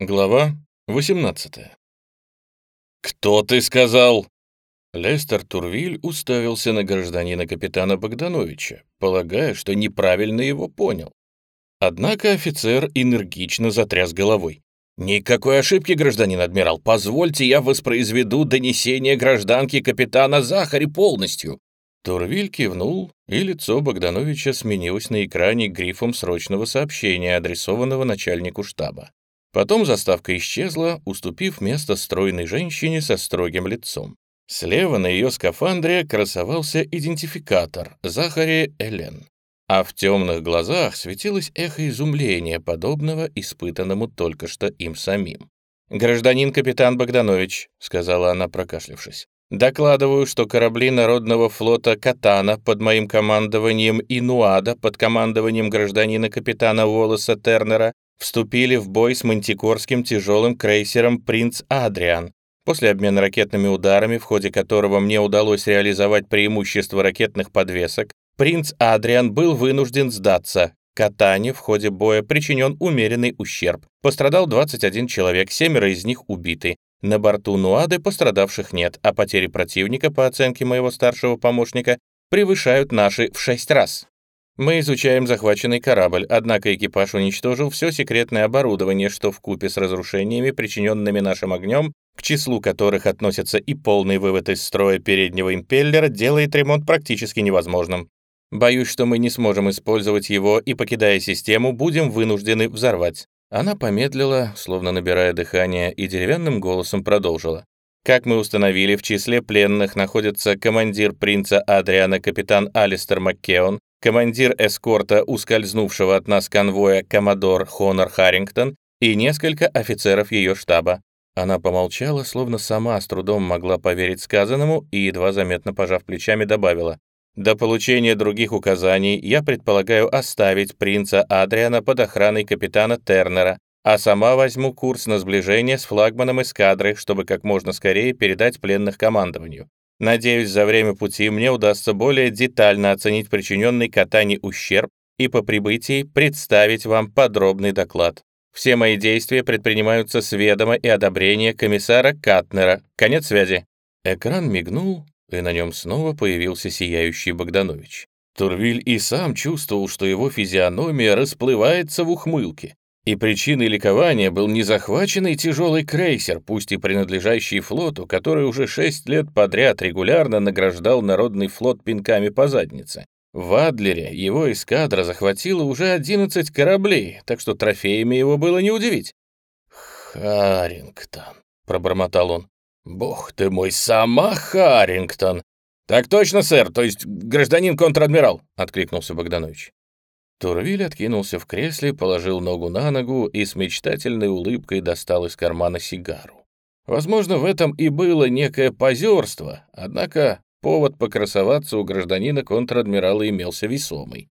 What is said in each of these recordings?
Глава 18 «Кто ты сказал?» Лестер Турвиль уставился на гражданина капитана Богдановича, полагая, что неправильно его понял. Однако офицер энергично затряс головой. «Никакой ошибки, гражданин адмирал. Позвольте, я воспроизведу донесение гражданки капитана Захари полностью». Турвиль кивнул, и лицо Богдановича сменилось на экране грифом срочного сообщения, адресованного начальнику штаба. Потом заставка исчезла, уступив место стройной женщине со строгим лицом. Слева на ее скафандре красовался идентификатор Захари Элен а в темных глазах светилось эхо изумления, подобного испытанному только что им самим. «Гражданин капитан Богданович», — сказала она, прокашлявшись, «докладываю, что корабли Народного флота «Катана» под моим командованием и «Нуада» под командованием гражданина капитана Волоса Тернера вступили в бой с мантикорским тяжелым крейсером «Принц Адриан», После обмена ракетными ударами, в ходе которого мне удалось реализовать преимущество ракетных подвесок, принц Адриан был вынужден сдаться. Катане в ходе боя причинен умеренный ущерб. Пострадал 21 человек, семеро из них убиты. На борту Нуады пострадавших нет, а потери противника, по оценке моего старшего помощника, превышают наши в шесть раз. Мы изучаем захваченный корабль, однако экипаж уничтожил все секретное оборудование, что в купе с разрушениями, причиненными нашим огнем, к числу которых относятся и полный вывод из строя переднего импеллера, делает ремонт практически невозможным. Боюсь, что мы не сможем использовать его и, покидая систему, будем вынуждены взорвать». Она помедлила, словно набирая дыхание, и деревянным голосом продолжила. Как мы установили, в числе пленных находятся командир принца Адриана капитан Алистер Маккеон, командир эскорта, ускользнувшего от нас конвоя коммодор Хонор Харрингтон и несколько офицеров ее штаба. Она помолчала, словно сама с трудом могла поверить сказанному и, едва заметно пожав плечами, добавила. До получения других указаний я предполагаю оставить принца Адриана под охраной капитана Тернера, а сама возьму курс на сближение с флагманом эскадры, чтобы как можно скорее передать пленных командованию. Надеюсь, за время пути мне удастся более детально оценить причиненный Катане ущерб и по прибытии представить вам подробный доклад. Все мои действия предпринимаются с ведома и одобрения комиссара Катнера. Конец связи. Экран мигнул, и на нем снова появился сияющий Богданович. Турвиль и сам чувствовал, что его физиономия расплывается в ухмылке. И причиной ликования был не захваченный тяжелый крейсер, пусть и принадлежащий флоту, который уже шесть лет подряд регулярно награждал Народный флот пинками по заднице. В Адлере его эскадра захватила уже 11 кораблей, так что трофеями его было не удивить. «Харрингтон», — пробормотал он, «Бог ты мой, сама Харрингтон!» «Так точно, сэр, то есть гражданин контр-адмирал», — откликнулся Богданович. Турвиль откинулся в кресле, положил ногу на ногу и с мечтательной улыбкой достал из кармана сигару. Возможно, в этом и было некое позерство, однако повод покрасоваться у гражданина контр-адмирала имелся весомый.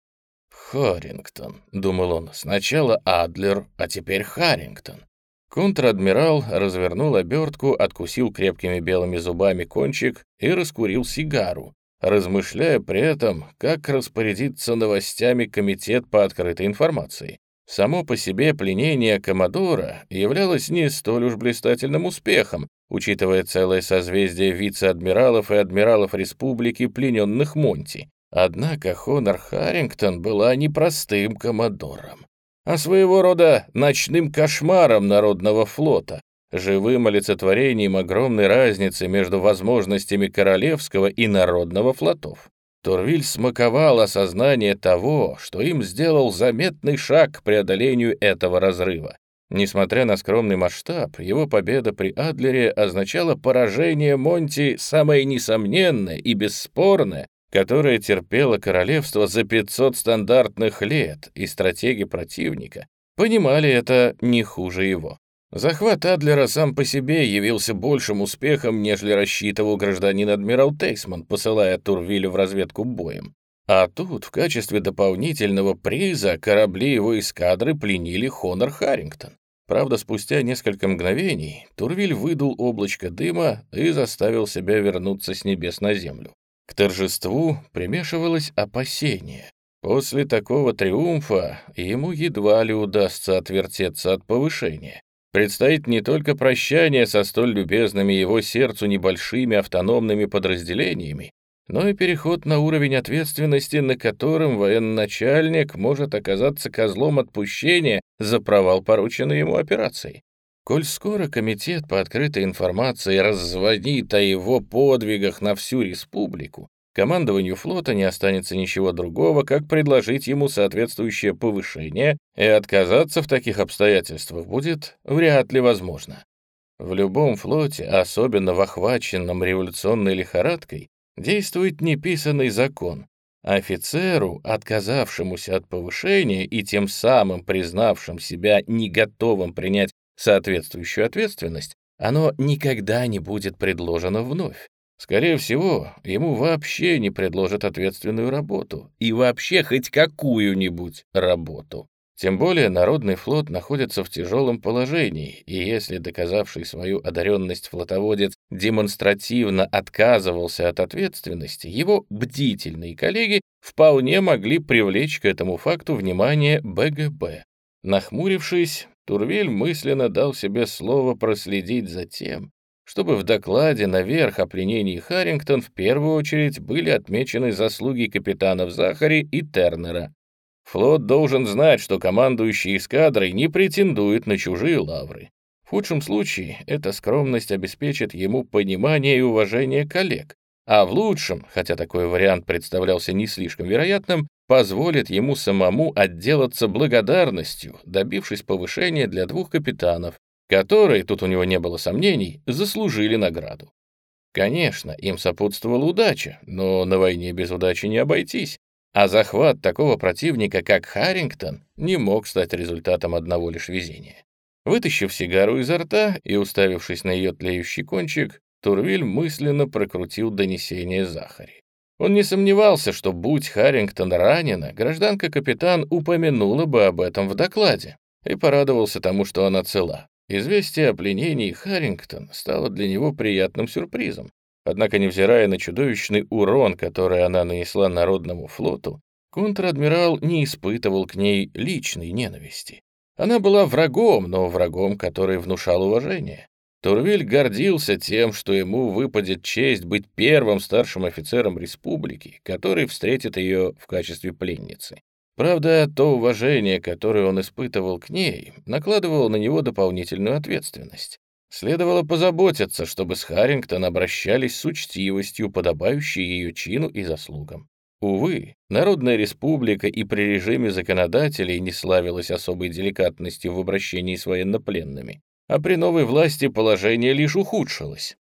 «Харрингтон», — думал он, — «сначала Адлер, а теперь Харрингтон. Контр-адмирал развернул обертку, откусил крепкими белыми зубами кончик и раскурил сигару, размышляя при этом, как распорядиться новостями комитет по открытой информации. Само по себе пленение Комодора являлось не столь уж блистательным успехом, учитывая целое созвездие вице-адмиралов и адмиралов республики, плененных Монти. Однако Хонор Харрингтон была непростым Комодором а своего рода ночным кошмаром народного флота, живым олицетворением огромной разницы между возможностями королевского и народного флотов. Турвиль смаковал осознание того, что им сделал заметный шаг к преодолению этого разрыва. Несмотря на скромный масштаб, его победа при Адлере означала поражение Монти самое несомненное и бесспорное которое терпело королевство за 500 стандартных лет, и стратеги противника понимали это не хуже его. Захват Адлера сам по себе явился большим успехом, нежели рассчитывал гражданин-адмирал Тейсман, посылая Турвилю в разведку боем. А тут в качестве дополнительного приза корабли его эскадры пленили Хонор Харрингтон. Правда, спустя несколько мгновений Турвиль выдул облачко дыма и заставил себя вернуться с небес на землю. К торжеству примешивалось опасение. После такого триумфа ему едва ли удастся отвертеться от повышения. Предстоит не только прощание со столь любезными его сердцу небольшими автономными подразделениями, но и переход на уровень ответственности, на котором военачальник может оказаться козлом отпущения за провал порученной ему операции. Коль скоро комитет по открытой информации раззвонит о его подвигах на всю республику, командованию флота не останется ничего другого, как предложить ему соответствующее повышение, и отказаться в таких обстоятельствах будет вряд ли возможно. В любом флоте, особенно в охваченном революционной лихорадкой, действует неписанный закон. Офицеру, отказавшемуся от повышения и тем самым признавшим себя не готовым принять соответствующую ответственность, оно никогда не будет предложено вновь. Скорее всего, ему вообще не предложат ответственную работу и вообще хоть какую-нибудь работу. Тем более Народный флот находится в тяжелом положении, и если доказавший свою одаренность флотоводец демонстративно отказывался от ответственности, его бдительные коллеги вполне могли привлечь к этому факту внимание БГБ. Нахмурившись, Турвиль мысленно дал себе слово проследить за тем, чтобы в докладе наверх о пленении Харрингтон в первую очередь были отмечены заслуги капитанов Захари и Тернера. Флот должен знать, что командующий эскадрой не претендует на чужие лавры. В худшем случае эта скромность обеспечит ему понимание и уважение коллег, а в лучшем, хотя такой вариант представлялся не слишком вероятным, позволит ему самому отделаться благодарностью, добившись повышения для двух капитанов, которые, тут у него не было сомнений, заслужили награду. Конечно, им сопутствовала удача, но на войне без удачи не обойтись, а захват такого противника, как Харрингтон, не мог стать результатом одного лишь везения. Вытащив сигару изо рта и уставившись на ее тлеющий кончик, Турвиль мысленно прокрутил донесение Захари. Он не сомневался, что, будь Харрингтон ранена, гражданка-капитан упомянула бы об этом в докладе и порадовался тому, что она цела. Известие о пленении Харрингтон стало для него приятным сюрпризом. Однако, невзирая на чудовищный урон, который она нанесла Народному флоту, контр-адмирал не испытывал к ней личной ненависти. Она была врагом, но врагом, который внушал уважение. Турвиль гордился тем, что ему выпадет честь быть первым старшим офицером республики, который встретит ее в качестве пленницы. Правда, то уважение, которое он испытывал к ней, накладывало на него дополнительную ответственность. Следовало позаботиться, чтобы с Харрингтон обращались с учтивостью, подобающей ее чину и заслугам. Увы, Народная Республика и при режиме законодателей не славилась особой деликатностью в обращении с военнопленными, а при новой власти положение лишь ухудшилось.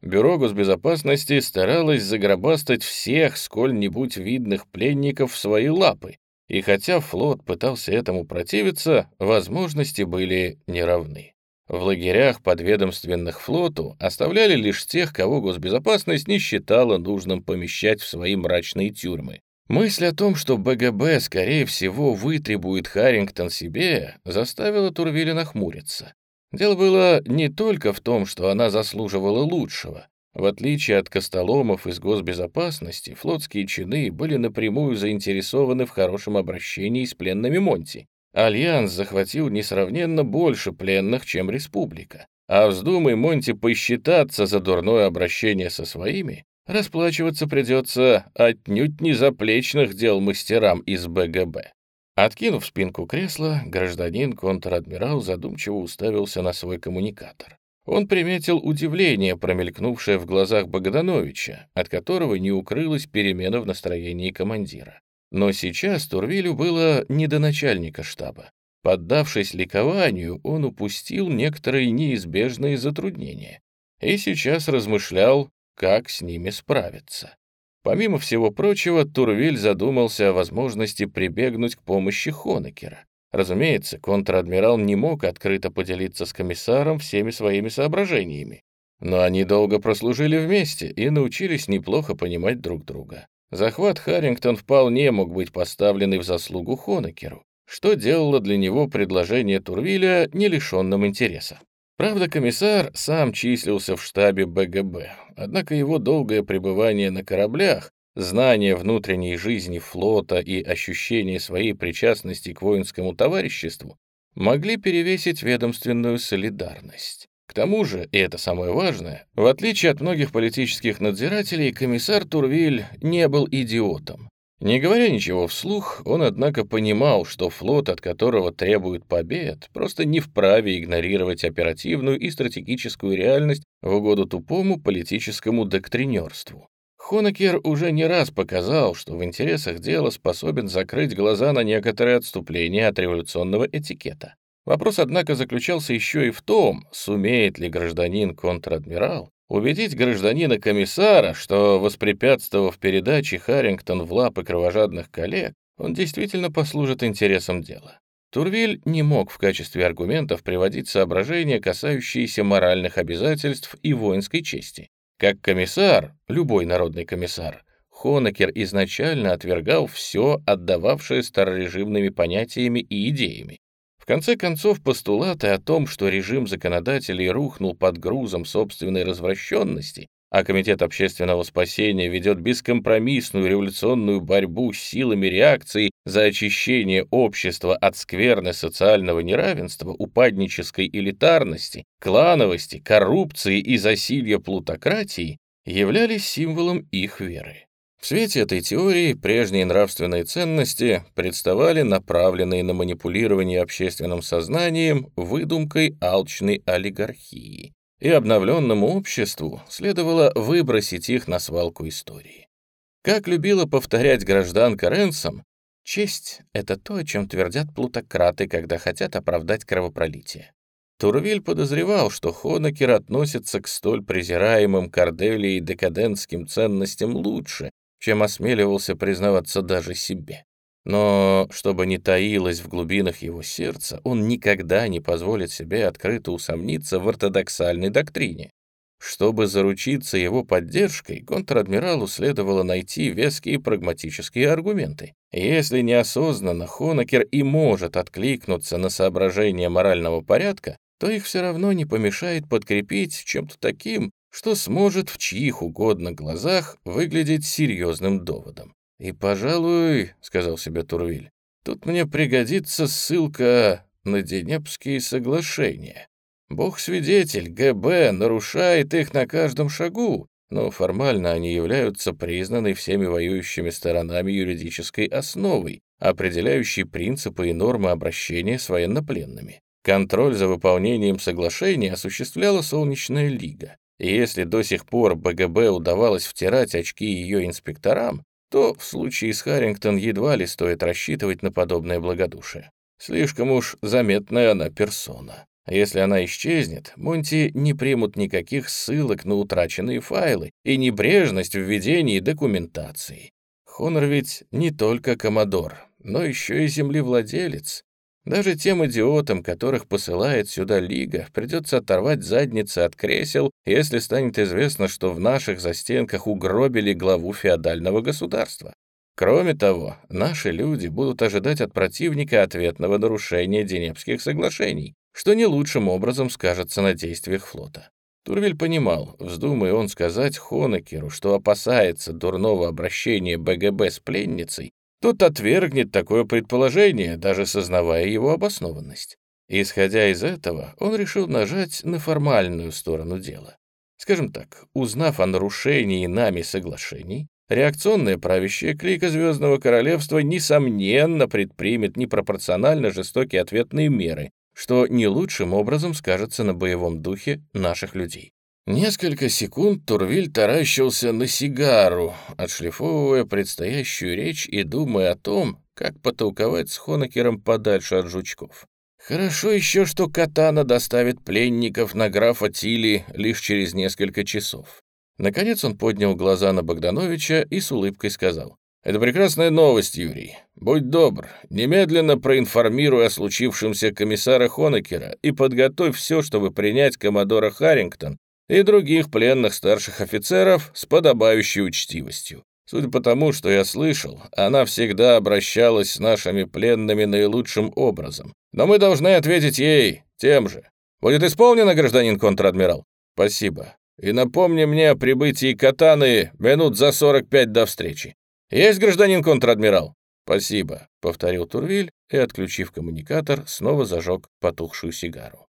Бюро госбезопасности старалось загробастать всех сколь-нибудь видных пленников в свои лапы, и хотя флот пытался этому противиться, возможности были неравны. В лагерях подведомственных флоту оставляли лишь тех, кого госбезопасность не считала нужным помещать в свои мрачные тюрьмы. Мысль о том, что БГБ, скорее всего, вытребует Харрингтон себе, заставила Турвиля нахмуриться. Дело было не только в том, что она заслуживала лучшего. В отличие от костоломов из госбезопасности, флотские чины были напрямую заинтересованы в хорошем обращении с пленными Монти. Альянс захватил несравненно больше пленных, чем Республика. А вздумай Монти посчитаться за дурное обращение со своими, расплачиваться придется отнюдь не заплечных дел мастерам из БГБ. Откинув спинку кресла, гражданин контр-адмирал задумчиво уставился на свой коммуникатор. Он приметил удивление, промелькнувшее в глазах Богдановича, от которого не укрылась перемена в настроении командира. Но сейчас Турвилю было не до начальника штаба. Поддавшись ликованию, он упустил некоторые неизбежные затруднения и сейчас размышлял, как с ними справиться. Помимо всего прочего, Турвиль задумался о возможности прибегнуть к помощи Хонекера. Разумеется, контр-адмирал не мог открыто поделиться с комиссаром всеми своими соображениями. Но они долго прослужили вместе и научились неплохо понимать друг друга. Захват Харрингтон вполне мог быть поставленный в заслугу Хонекеру, что делало для него предложение Турвиля не лишенным интереса. Правда, комиссар сам числился в штабе БГБ, однако его долгое пребывание на кораблях Знание внутренней жизни флота и ощущение своей причастности к воинскому товариществу могли перевесить ведомственную солидарность. К тому же, и это самое важное, в отличие от многих политических надзирателей, комиссар Турвиль не был идиотом. Не говоря ничего вслух, он, однако, понимал, что флот, от которого требуют побед, просто не вправе игнорировать оперативную и стратегическую реальность в угоду тупому политическому доктринерству. Хонекер уже не раз показал, что в интересах дела способен закрыть глаза на некоторые отступления от революционного этикета. Вопрос, однако, заключался еще и в том, сумеет ли гражданин-контр-адмирал Убедить гражданина-комиссара, что, воспрепятствовав передаче Харрингтон в лапы кровожадных коллег, он действительно послужит интересам дела. Турвиль не мог в качестве аргументов приводить соображения, касающиеся моральных обязательств и воинской чести. Как комиссар, любой народный комиссар, Хонекер изначально отвергал все, отдававшее старорежимными понятиями и идеями. В конце концов, постулаты о том, что режим законодателей рухнул под грузом собственной развращенности, а Комитет общественного спасения ведет бескомпромиссную революционную борьбу с силами реакции за очищение общества от скверны социального неравенства, упаднической элитарности, клановости, коррупции и засилья плутократии, являлись символом их веры. В свете этой теории прежние нравственные ценности представали направленные на манипулирование общественным сознанием выдумкой алчной олигархии, и обновленному обществу следовало выбросить их на свалку истории. Как любила повторять гражданка Ренсом, честь — это то, чем твердят плутократы, когда хотят оправдать кровопролитие. Турвиль подозревал, что Хонекер относится к столь презираемым Корделией декадентским ценностям лучше, чем осмеливался признаваться даже себе. Но, чтобы не таилось в глубинах его сердца, он никогда не позволит себе открыто усомниться в ортодоксальной доктрине. Чтобы заручиться его поддержкой, контр-адмиралу следовало найти веские прагматические аргументы. Если неосознанно Хонекер и может откликнуться на соображения морального порядка, то их все равно не помешает подкрепить чем-то таким, что сможет в чьих угодно глазах выглядеть серьезным доводом. «И, пожалуй, — сказал себе Турвиль, — тут мне пригодится ссылка на Денепские соглашения. Бог-свидетель, ГБ нарушает их на каждом шагу, но формально они являются признанной всеми воюющими сторонами юридической основой, определяющей принципы и нормы обращения с военнопленными. Контроль за выполнением соглашений осуществляла Солнечная Лига. И если до сих пор БГБ удавалось втирать очки ее инспекторам, то в случае с Харрингтон едва ли стоит рассчитывать на подобное благодушие. Слишком уж заметная она персона. А если она исчезнет, Монти не примут никаких ссылок на утраченные файлы и небрежность в ведении документации. Хонор ведь не только коммодор, но еще и землевладелец, даже тем идиотам, которых посылает сюда Лига, придется оторвать задницы от кресел, если станет известно, что в наших застенках угробили главу феодального государства. Кроме того, наши люди будут ожидать от противника ответного нарушения Денепских соглашений, что не лучшим образом скажется на действиях флота. Турвиль понимал, вздумая он сказать Хонекеру, что опасается дурного обращения БГБ с пленницей, тот отвергнет такое предположение, даже сознавая его обоснованность. Исходя из этого, он решил нажать на формальную сторону дела. Скажем так, узнав о нарушении нами соглашений, реакционная правящая клика Звездного Королевства несомненно предпримет непропорционально жестокие ответные меры, что не лучшим образом скажется на боевом духе наших людей. Несколько секунд Турвиль таращился на сигару, отшлифовывая предстоящую речь и думая о том, как потолковать с Хонекером подальше от жучков. Хорошо еще, что Катана доставит пленников на графа Тили лишь через несколько часов. Наконец он поднял глаза на Богдановича и с улыбкой сказал. «Это прекрасная новость, Юрий. Будь добр, немедленно проинформируй о случившемся комиссара Хонекера и подготовь все, чтобы принять коммодора Харрингтон и других пленных старших офицеров с подобающей учтивостью. Судя по тому, что я слышал, она всегда обращалась с нашими пленными наилучшим образом. Но мы должны ответить ей тем же. Будет исполнено, гражданин контр-адмирал? Спасибо. И напомни мне о прибытии Катаны минут за 45 до встречи. Есть, гражданин контр-адмирал? Спасибо, повторил Турвиль и, отключив коммуникатор, снова зажег потухшую сигару.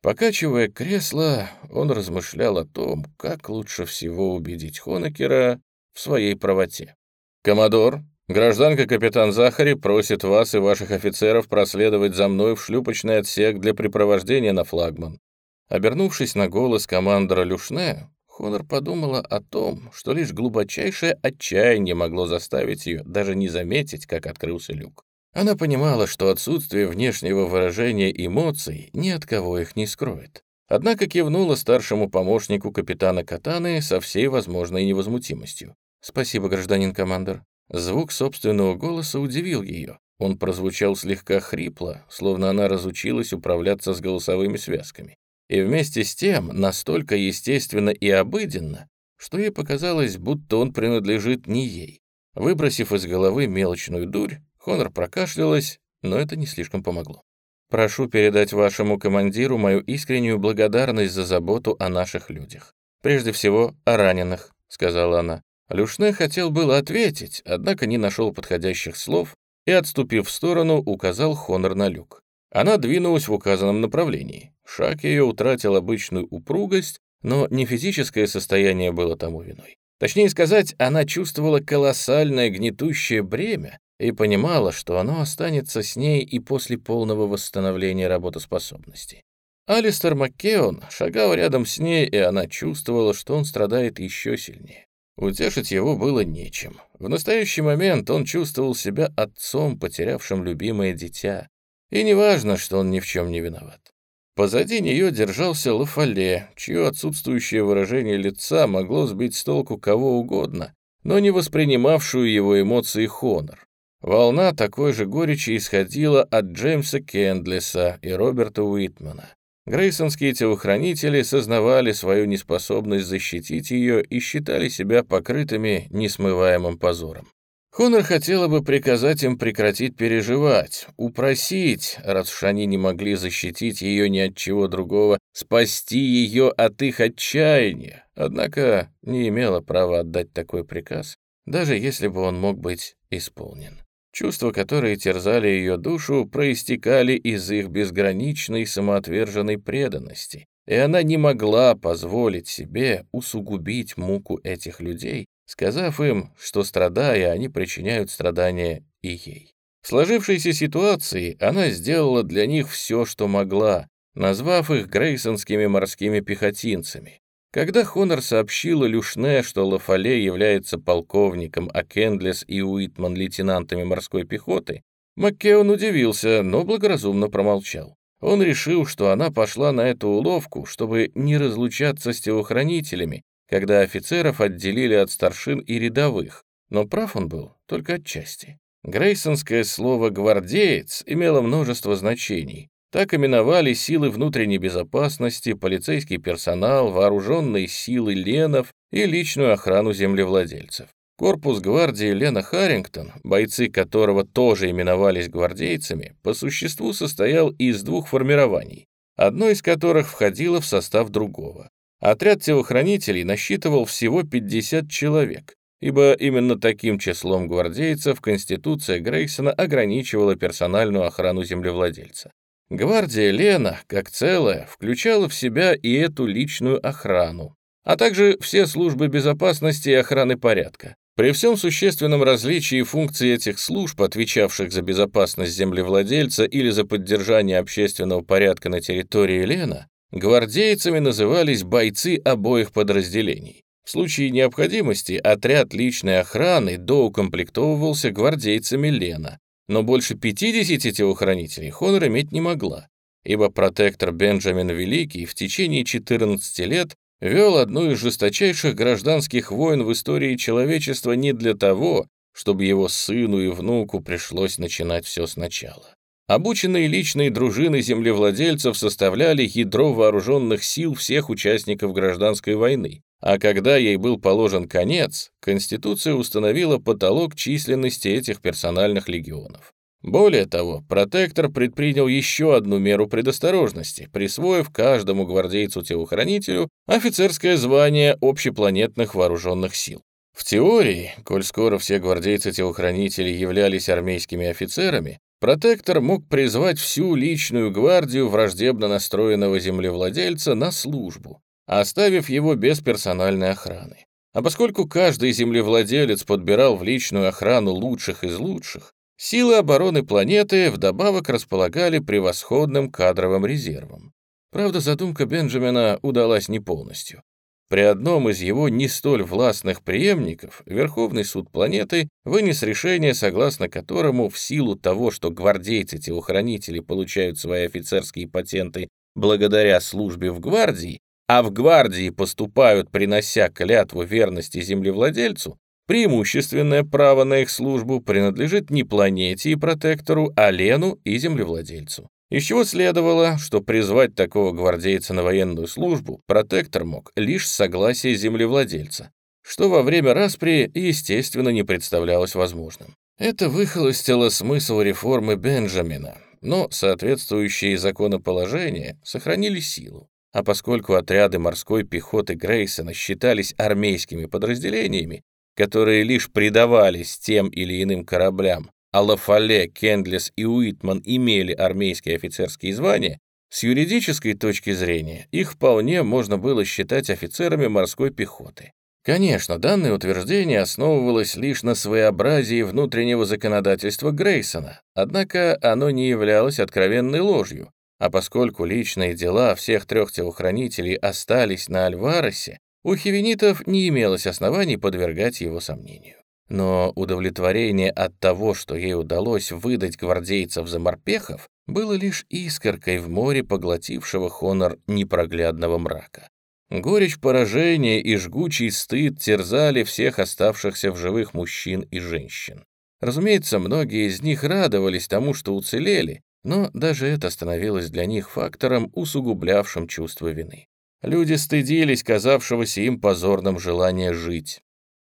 Покачивая кресло, он размышлял о том, как лучше всего убедить Хонекера в своей правоте. «Коммодор, гражданка капитан Захари просит вас и ваших офицеров проследовать за мной в шлюпочный отсек для припровождения на флагман». Обернувшись на голос командора Люшне, Хонор подумала о том, что лишь глубочайшее отчаяние могло заставить ее даже не заметить, как открылся люк. Она понимала, что отсутствие внешнего выражения эмоций ни от кого их не скроет. Однако кивнула старшему помощнику капитана Катаны со всей возможной невозмутимостью. «Спасибо, гражданин командор». Звук собственного голоса удивил ее. Он прозвучал слегка хрипло, словно она разучилась управляться с голосовыми связками и вместе с тем настолько естественно и обыденно, что ей показалось, будто он принадлежит не ей. Выбросив из головы мелочную дурь, Хонор прокашлялась, но это не слишком помогло. «Прошу передать вашему командиру мою искреннюю благодарность за заботу о наших людях. Прежде всего, о раненых», — сказала она. Люшне хотел было ответить, однако не нашел подходящих слов и, отступив в сторону, указал Хонор на люк. Она двинулась в указанном направлении. Шаг ее утратил обычную упругость, но не физическое состояние было тому виной. Точнее сказать, она чувствовала колоссальное гнетущее бремя и понимала, что оно останется с ней и после полного восстановления работоспособности. Алистер Маккеон шагал рядом с ней, и она чувствовала, что он страдает еще сильнее. Утешить его было нечем. В настоящий момент он чувствовал себя отцом, потерявшим любимое дитя. И неважно, что он ни в чем не виноват. Позади нее держался Лафале, чье отсутствующее выражение лица могло сбить с толку кого угодно, но не воспринимавшую его эмоции Хонор. Волна такой же горечи исходила от Джеймса Кендлиса и Роберта Уитмана. Грейсонские телохранители сознавали свою неспособность защитить ее и считали себя покрытыми несмываемым позором. Хонор хотела бы приказать им прекратить переживать, упросить, раз уж они не могли защитить ее ни от чего другого, спасти ее от их отчаяния, однако не имела права отдать такой приказ, даже если бы он мог быть исполнен. Чувства, которые терзали ее душу, проистекали из их безграничной самоотверженной преданности, и она не могла позволить себе усугубить муку этих людей, сказав им, что, страдая, они причиняют страдания и ей. В сложившейся ситуации она сделала для них все, что могла, назвав их грейсонскими морскими пехотинцами. Когда Хонор сообщила Люшне, что Лафале является полковником, а Кендлес и Уитман — лейтенантами морской пехоты, Маккеон удивился, но благоразумно промолчал. Он решил, что она пошла на эту уловку, чтобы не разлучаться с телохранителями когда офицеров отделили от старшин и рядовых, но прав он был только отчасти. Грейсонское слово «гвардеец» имело множество значений. Так именовали силы внутренней безопасности, полицейский персонал, вооруженные силы ленов и личную охрану землевладельцев. Корпус гвардии Лена Харрингтон, бойцы которого тоже именовались гвардейцами, по существу состоял из двух формирований, одно из которых входило в состав другого. Отряд телохранителей насчитывал всего 50 человек, ибо именно таким числом гвардейцев Конституция Грейсона ограничивала персональную охрану землевладельца. Гвардия Лена, как целая, включала в себя и эту личную охрану, а также все службы безопасности и охраны порядка. При всем существенном различии функций этих служб, отвечавших за безопасность землевладельца или за поддержание общественного порядка на территории Лена, Гвардейцами назывались бойцы обоих подразделений. В случае необходимости отряд личной охраны доукомплектовывался гвардейцами Лена, но больше 50 телохранителей Хонор иметь не могла, ибо протектор Бенджамин Великий в течение 14 лет вел одну из жесточайших гражданских войн в истории человечества не для того, чтобы его сыну и внуку пришлось начинать все сначала. Обученные личные дружины землевладельцев составляли ядро вооруженных сил всех участников гражданской войны, а когда ей был положен конец, Конституция установила потолок численности этих персональных легионов. Более того, протектор предпринял еще одну меру предосторожности, присвоив каждому гвардейцу-телохранителю офицерское звание общепланетных вооруженных сил. В теории, коль скоро все гвардейцы-телохранители являлись армейскими офицерами, Протектор мог призвать всю личную гвардию враждебно настроенного землевладельца на службу, оставив его без персональной охраны. А поскольку каждый землевладелец подбирал в личную охрану лучших из лучших, силы обороны планеты вдобавок располагали превосходным кадровым резервом. Правда, задумка Бенджамина удалась не полностью. При одном из его не столь властных преемников Верховный суд планеты вынес решение, согласно которому в силу того, что гвардейцы-телохранители получают свои офицерские патенты благодаря службе в гвардии, а в гвардии поступают, принося клятву верности землевладельцу, преимущественное право на их службу принадлежит не планете и протектору, а Лену и землевладельцу. Чего следовало, что призвать такого гвардейца на военную службу протектор мог лишь с согласия землевладельца, что во время распри, естественно, не представлялось возможным. Это выхолостило смысл реформы Бенджамина, но соответствующие законоположения сохранили силу. А поскольку отряды морской пехоты Грейсона считались армейскими подразделениями, которые лишь придавались тем или иным кораблям, а Лафале, Кендлес и Уитман имели армейские офицерские звания, с юридической точки зрения их вполне можно было считать офицерами морской пехоты. Конечно, данное утверждение основывалось лишь на своеобразии внутреннего законодательства Грейсона, однако оно не являлось откровенной ложью, а поскольку личные дела всех трех телохранителей остались на Альваросе, у хивенитов не имелось оснований подвергать его сомнению. Но удовлетворение от того, что ей удалось выдать гвардейцев за морпехов, было лишь искоркой в море поглотившего хонор непроглядного мрака. Горечь поражения и жгучий стыд терзали всех оставшихся в живых мужчин и женщин. Разумеется, многие из них радовались тому, что уцелели, но даже это становилось для них фактором, усугублявшим чувство вины. Люди стыдились казавшегося им позорным желания жить.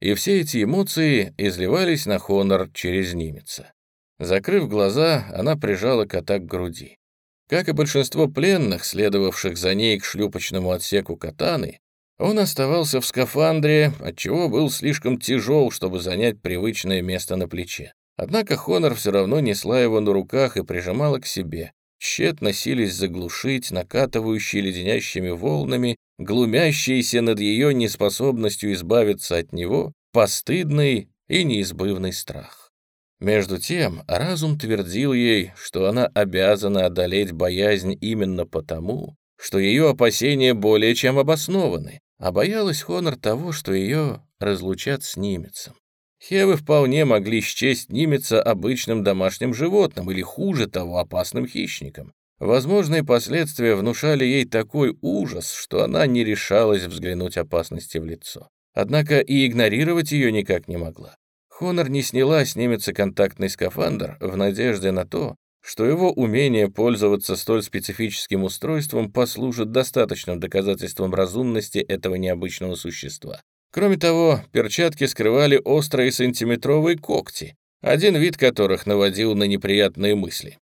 И все эти эмоции изливались на Хонор через немеца. Закрыв глаза, она прижала кота к груди. Как и большинство пленных, следовавших за ней к шлюпочному отсеку катаны, он оставался в скафандре, отчего был слишком тяжел, чтобы занять привычное место на плече. Однако Хонор все равно несла его на руках и прижимала к себе. Тщетно сились заглушить накатывающие леденящими волнами, глумящиеся над ее неспособностью избавиться от него, постыдный и неизбывный страх. Между тем, разум твердил ей, что она обязана одолеть боязнь именно потому, что ее опасения более чем обоснованы, а боялась Хонор того, что ее разлучат с немецем. Хевы вполне могли счесть Нимеца обычным домашним животным или, хуже того, опасным хищником. Возможные последствия внушали ей такой ужас, что она не решалась взглянуть опасности в лицо. Однако и игнорировать ее никак не могла. Хонор не сняла с немеца контактный скафандр в надежде на то, что его умение пользоваться столь специфическим устройством послужит достаточным доказательством разумности этого необычного существа. Кроме того, перчатки скрывали острые сантиметровые когти, один вид которых наводил на неприятные мысли.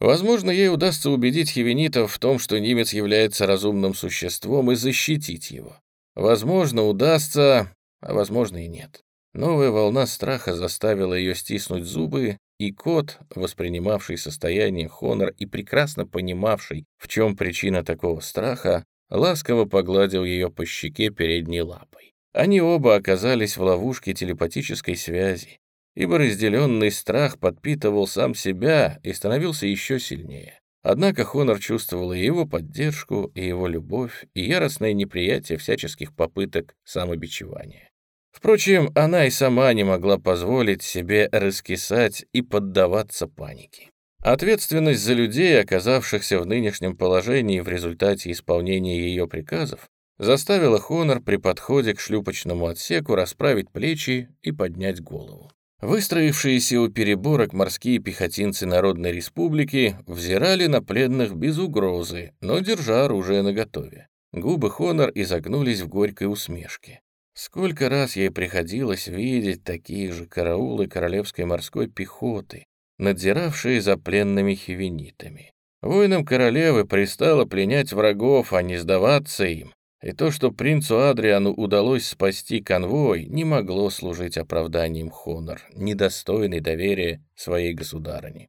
Возможно, ей удастся убедить хивенитов в том, что немец является разумным существом, и защитить его. Возможно, удастся, а возможно и нет. Новая волна страха заставила ее стиснуть зубы, и кот, воспринимавший состояние Хонор и прекрасно понимавший, в чем причина такого страха, ласково погладил ее по щеке передней лапой. Они оба оказались в ловушке телепатической связи, ибо разделенный страх подпитывал сам себя и становился еще сильнее. Однако Хонор чувствовал и его поддержку, и его любовь, и яростное неприятие всяческих попыток самобичевания. Впрочем, она и сама не могла позволить себе раскисать и поддаваться панике. Ответственность за людей, оказавшихся в нынешнем положении в результате исполнения ее приказов, заставила Хонор при подходе к шлюпочному отсеку расправить плечи и поднять голову. Выстроившиеся у переборок морские пехотинцы Народной Республики взирали на пленных без угрозы, но держа оружие наготове. Губы Хонор изогнулись в горькой усмешке. Сколько раз ей приходилось видеть такие же караулы королевской морской пехоты, надзиравшие за пленными хивенитами. Воинам королевы пристало пленять врагов, а не сдаваться им, и то, что принцу Адриану удалось спасти конвой, не могло служить оправданием Хонор, недостойной доверия своей государыни.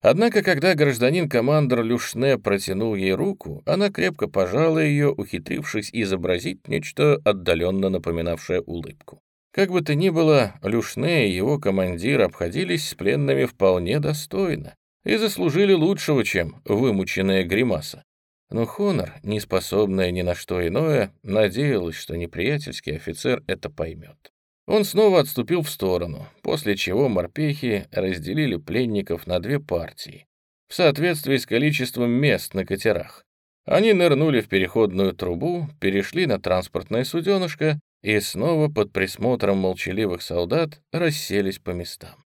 Однако, когда гражданин-командор Люшне протянул ей руку, она крепко пожала ее, ухитрившись изобразить нечто отдаленно напоминавшее улыбку. Как бы то ни было, Люшне и его командир обходились с пленными вполне достойно и заслужили лучшего, чем вымученная гримаса. Но Хонор, не способная ни на что иное, надеялась, что неприятельский офицер это поймет. Он снова отступил в сторону, после чего морпехи разделили пленников на две партии, в соответствии с количеством мест на катерах. Они нырнули в переходную трубу, перешли на транспортное суденышко и снова под присмотром молчаливых солдат расселись по местам.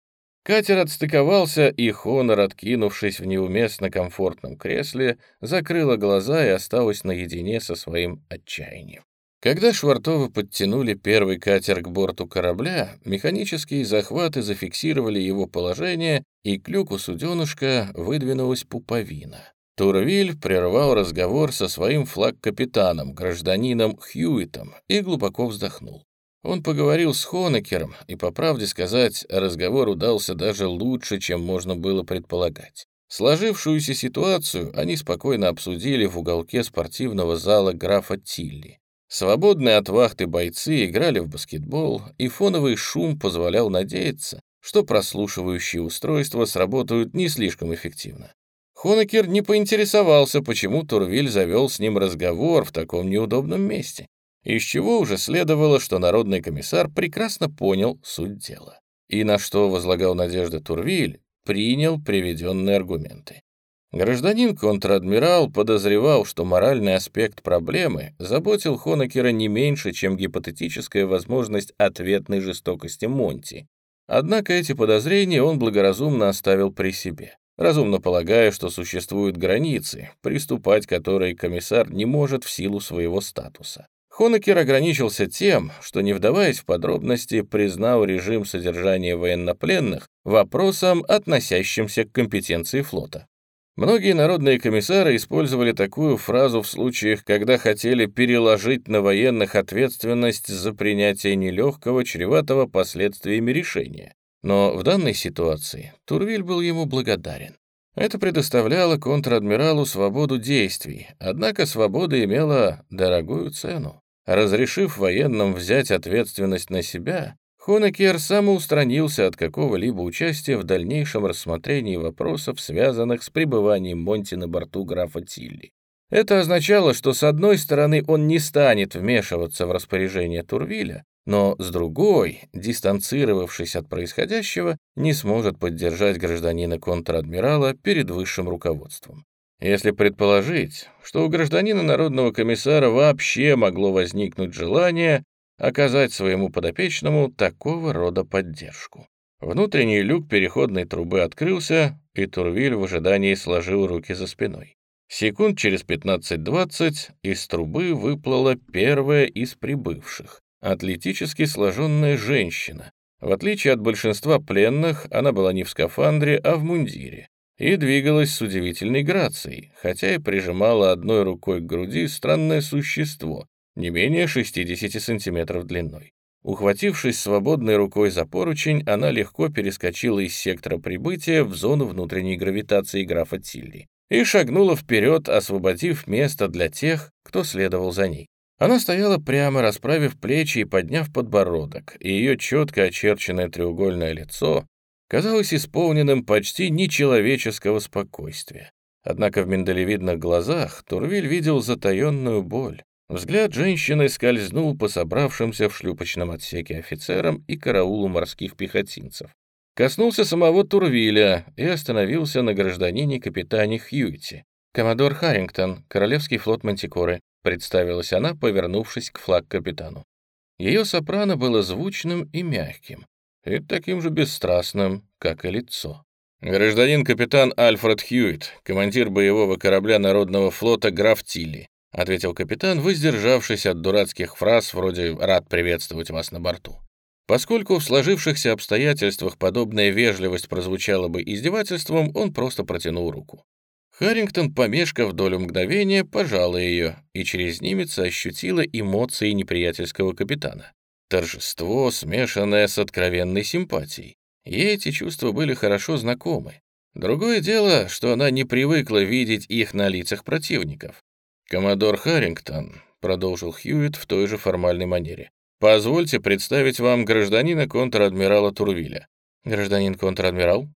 Катер отстыковался, и Хонор, откинувшись в неуместно комфортном кресле, закрыла глаза и осталась наедине со своим отчаянием. Когда Швартовы подтянули первый катер к борту корабля, механические захваты зафиксировали его положение, и к люку суденышка выдвинулась пуповина. Турвиль прервал разговор со своим флаг-капитаном, гражданином Хьюитом, и глубоко вздохнул. Он поговорил с Хонекером, и, по правде сказать, разговор удался даже лучше, чем можно было предполагать. Сложившуюся ситуацию они спокойно обсудили в уголке спортивного зала графа Тилли. Свободные от вахты бойцы играли в баскетбол, и фоновый шум позволял надеяться, что прослушивающие устройства сработают не слишком эффективно. Хонекер не поинтересовался, почему Турвиль завел с ним разговор в таком неудобном месте, из чего уже следовало, что народный комиссар прекрасно понял суть дела. И на что возлагал надежды Турвиль, принял приведенные аргументы. Гражданин контр-адмирал подозревал, что моральный аспект проблемы заботил Хонекера не меньше, чем гипотетическая возможность ответной жестокости Монти. Однако эти подозрения он благоразумно оставил при себе, разумно полагая, что существуют границы, приступать которые комиссар не может в силу своего статуса. Хонекер ограничился тем, что, не вдаваясь в подробности, признал режим содержания военнопленных вопросом, относящимся к компетенции флота. Многие народные комиссары использовали такую фразу в случаях, когда хотели переложить на военных ответственность за принятие нелегкого, чреватого последствиями решения. Но в данной ситуации Турвиль был ему благодарен. Это предоставляло контр-адмиралу свободу действий, однако свобода имела дорогую цену. Разрешив военным взять ответственность на себя, Хонекер самоустранился от какого-либо участия в дальнейшем рассмотрении вопросов, связанных с пребыванием Монти на борту графа Тилли. Это означало, что с одной стороны он не станет вмешиваться в распоряжение Турвиля, но с другой, дистанцировавшись от происходящего, не сможет поддержать гражданина контр-адмирала перед высшим руководством. Если предположить, что у гражданина народного комиссара вообще могло возникнуть желание оказать своему подопечному такого рода поддержку. Внутренний люк переходной трубы открылся, и Турвиль в ожидании сложил руки за спиной. Секунд через 15-20 из трубы выплыла первая из прибывших, атлетически сложенная женщина. В отличие от большинства пленных, она была не в скафандре, а в мундире, и двигалась с удивительной грацией, хотя и прижимала одной рукой к груди странное существо, не менее 60 сантиметров длиной. Ухватившись свободной рукой за поручень, она легко перескочила из сектора прибытия в зону внутренней гравитации графа Тилли и шагнула вперед, освободив место для тех, кто следовал за ней. Она стояла прямо, расправив плечи и подняв подбородок, и ее четко очерченное треугольное лицо казалось исполненным почти нечеловеческого спокойствия. Однако в миндалевидных глазах Турвиль видел затаенную боль, Взгляд женщины скользнул по собравшимся в шлюпочном отсеке офицерам и караулу морских пехотинцев. Коснулся самого Турвиля и остановился на гражданине капитане Хьюити. «Коммодор Харрингтон, Королевский флот Мантикоры», представилась она, повернувшись к флаг-капитану. Ее сопрано было звучным и мягким, и таким же бесстрастным, как и лицо. «Гражданин-капитан Альфред Хьюит, командир боевого корабля Народного флота граф Тилли ответил капитан, воздержавшись от дурацких фраз вроде «рад приветствовать вас на борту». Поскольку в сложившихся обстоятельствах подобная вежливость прозвучала бы издевательством, он просто протянул руку. Харрингтон, помешкав долю мгновения, пожала ее, и через немец ощутила эмоции неприятельского капитана. Торжество, смешанное с откровенной симпатией. Ей эти чувства были хорошо знакомы. Другое дело, что она не привыкла видеть их на лицах противников. «Коммодор Харрингтон», — продолжил Хьюитт в той же формальной манере, «позвольте представить вам гражданина контр-адмирала Турвиля». «Гражданин контр-адмирал?»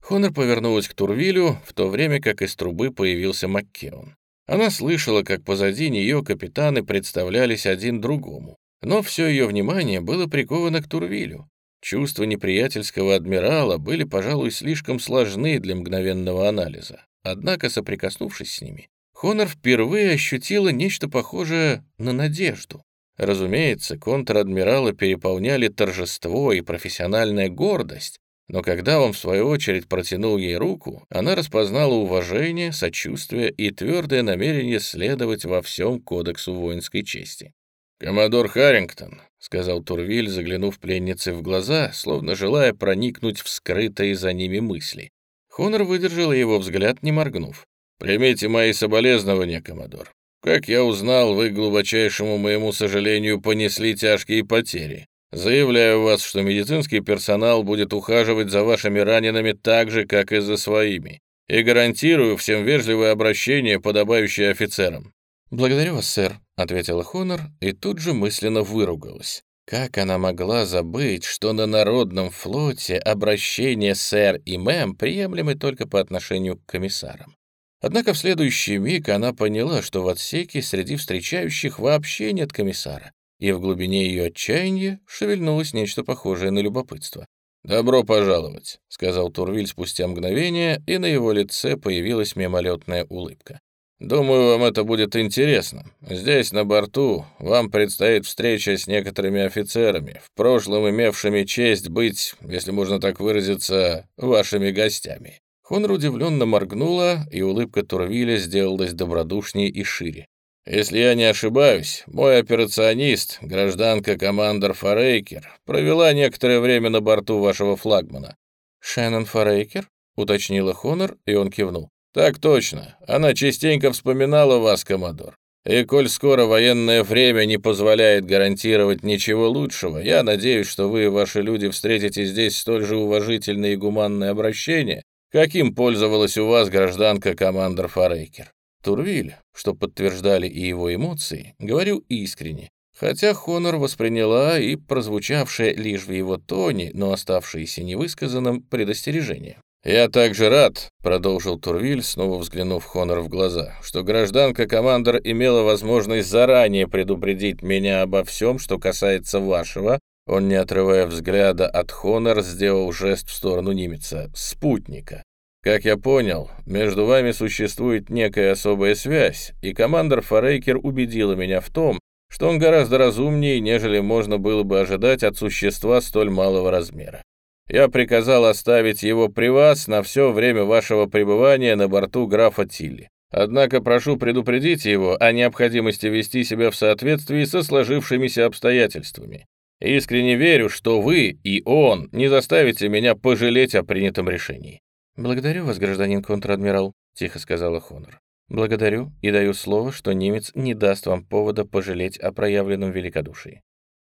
Хонор повернулась к Турвилю, в то время как из трубы появился Маккеон. Она слышала, как позади нее капитаны представлялись один другому, но все ее внимание было приковано к Турвилю. Чувства неприятельского адмирала были, пожалуй, слишком сложны для мгновенного анализа. Однако, соприкоснувшись с ними, Хонор впервые ощутила нечто похожее на надежду. Разумеется, контр-адмирала переполняли торжество и профессиональная гордость, но когда он, в свою очередь, протянул ей руку, она распознала уважение, сочувствие и твердое намерение следовать во всем кодексу воинской чести. «Коммодор Харрингтон», — сказал Турвиль, заглянув пленнице в глаза, словно желая проникнуть в скрытые за ними мысли. Хонор выдержал его взгляд, не моргнув. «Примите мои соболезнования, коммодор. Как я узнал, вы, к глубочайшему моему сожалению, понесли тяжкие потери. Заявляю вас, что медицинский персонал будет ухаживать за вашими ранеными так же, как и за своими, и гарантирую всем вежливое обращение, подобающее офицерам». «Благодарю вас, сэр», — ответила Хонор и тут же мысленно выругалась. Как она могла забыть, что на народном флоте обращение «сэр» и «мэм» приемлемы только по отношению к комиссарам? Однако в следующий миг она поняла, что в отсеке среди встречающих вообще нет комиссара, и в глубине ее отчаяния шевельнулось нечто похожее на любопытство. «Добро пожаловать», — сказал Турвиль спустя мгновение, и на его лице появилась мимолетная улыбка. «Думаю, вам это будет интересно. Здесь, на борту, вам предстоит встреча с некоторыми офицерами, в прошлом имевшими честь быть, если можно так выразиться, вашими гостями». Хонор удивленно моргнула, и улыбка Турвиля сделалась добродушнее и шире. Если я не ошибаюсь, мой операционист, гражданка командор Форейкер, провела некоторое время на борту вашего флагмана». «Шеннон Форейкер?» — уточнила Хонор, и он кивнул. «Так точно. Она частенько вспоминала вас, коммодор. И коль скоро военное время не позволяет гарантировать ничего лучшего, я надеюсь, что вы и ваши люди встретите здесь столь же уважительное и гуманное обращение, каким пользовалась у вас гражданка командор Форейкер. Турвиль, что подтверждали и его эмоции, говорил искренне, хотя Хонор восприняла и прозвучавшее лишь в его тоне, но оставшееся невысказанным предостережение. «Я также рад», — продолжил Турвиль, снова взглянув Хонор в глаза, «что гражданка-командор имела возможность заранее предупредить меня обо всем, что касается вашего». Он, не отрывая взгляда от Хонор, сделал жест в сторону немеца. «Спутника». Как я понял, между вами существует некая особая связь, и командор Форейкер убедила меня в том, что он гораздо разумнее, нежели можно было бы ожидать от существа столь малого размера. Я приказал оставить его при вас на все время вашего пребывания на борту графа Тилли. Однако прошу предупредить его о необходимости вести себя в соответствии со сложившимися обстоятельствами. Искренне верю, что вы и он не заставите меня пожалеть о принятом решении. «Благодарю вас, гражданин контр-адмирал», — тихо сказала Хонор. «Благодарю и даю слово, что немец не даст вам повода пожалеть о проявленном великодушии».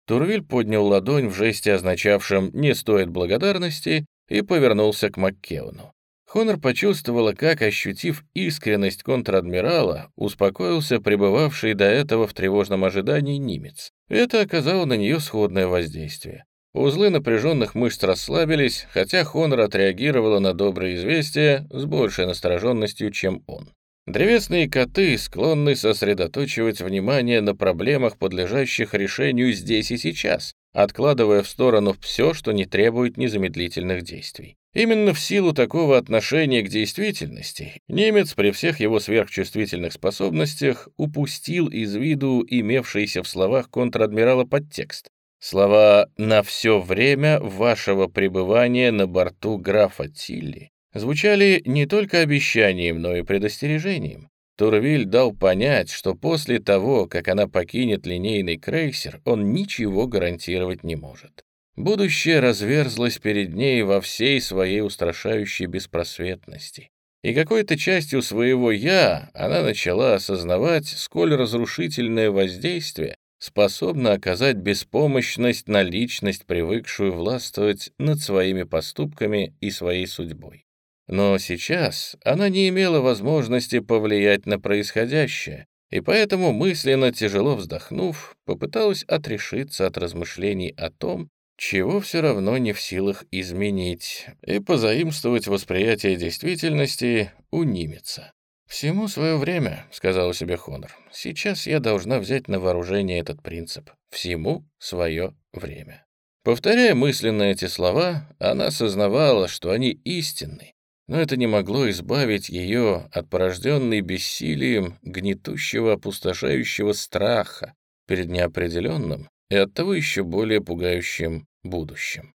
Турвиль поднял ладонь в жесте, означавшем «не стоит благодарности», и повернулся к Маккеону. Хонор почувствовала, как, ощутив искренность контр-адмирала, успокоился пребывавший до этого в тревожном ожидании немец. Это оказало на нее сходное воздействие. Узлы напряженных мышц расслабились, хотя Хонор отреагировала на доброе известие с большей настороженностью, чем он. Древесные коты склонны сосредоточивать внимание на проблемах, подлежащих решению здесь и сейчас, откладывая в сторону все, что не требует незамедлительных действий. Именно в силу такого отношения к действительности немец при всех его сверхчувствительных способностях упустил из виду имевшийся в словах контр-адмирала подтекст. Слова «на все время вашего пребывания на борту графа Тилли» звучали не только обещанием, но и предостережением. Турвиль дал понять, что после того, как она покинет линейный крейсер, он ничего гарантировать не может. Будущее разверзлось перед ней во всей своей устрашающей беспросветности. И какой-то частью своего «я» она начала осознавать, сколь разрушительное воздействие способна оказать беспомощность на личность, привыкшую властвовать над своими поступками и своей судьбой. Но сейчас она не имела возможности повлиять на происходящее, и поэтому, мысленно тяжело вздохнув, попыталась отрешиться от размышлений о том, чего все равно не в силах изменить, и позаимствовать восприятие действительности у Нимеца. «Всему свое время», — сказал себе Хонор. «Сейчас я должна взять на вооружение этот принцип. Всему свое время». Повторяя мысленно эти слова, она сознавала, что они истинны, но это не могло избавить ее от порожденной бессилием гнетущего опустошающего страха перед неопределенным и оттого еще более пугающим будущем.